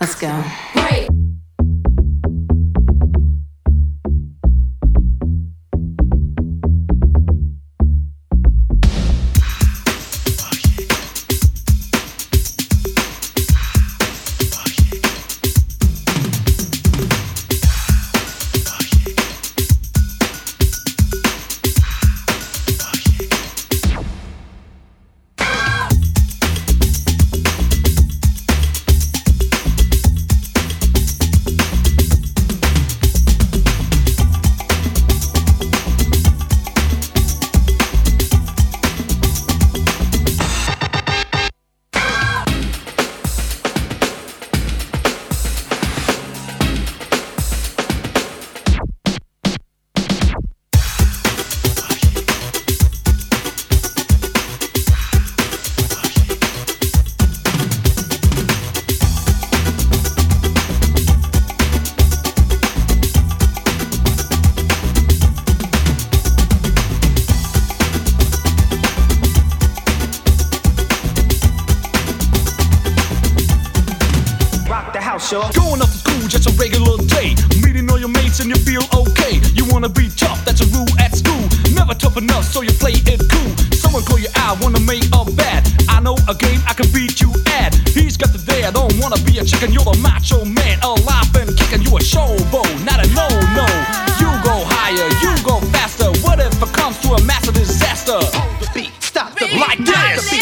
Let's go. pressure. Going off to school, just a regular day. Meeting all your mates and you feel okay. You wanna be tough, that's a rule at school. Never tough enough, so you play it cool. Someone call you out, wanna make a bet. I know a game I can beat you at. He's got the day, I don't wanna be a chicken. You're a macho man, alive and kicking. You a showboat, not a no no. You go higher, you go faster. What if it comes to a massive disaster? Hold the beat, stop the beat, like this.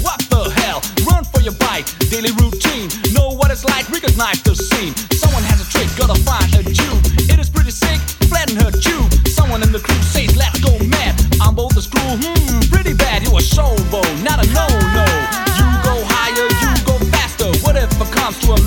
like the scene. Someone has a trick, gotta find a Jew. It is pretty sick, flatten her tube. Someone in the crew says, let's go mad. I'm both a screw, hmm, pretty bad. You a showbo, not a no-no. You go higher, you go faster. What if it comes to a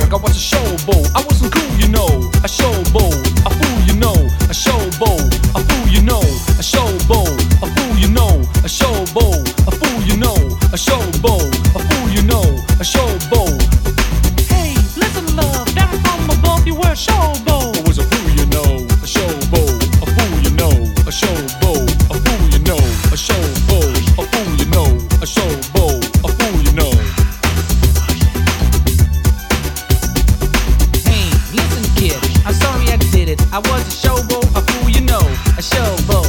jerk, I was a showboat. I wasn't cool, you know, a showboat. A fool, you know, a showboat. A fool, you know, a showboat. A fool, you know, a showboat. A fool, you know, a showboat. A fool, you know, a showboat. was a showboat, a fool you know, a showboat.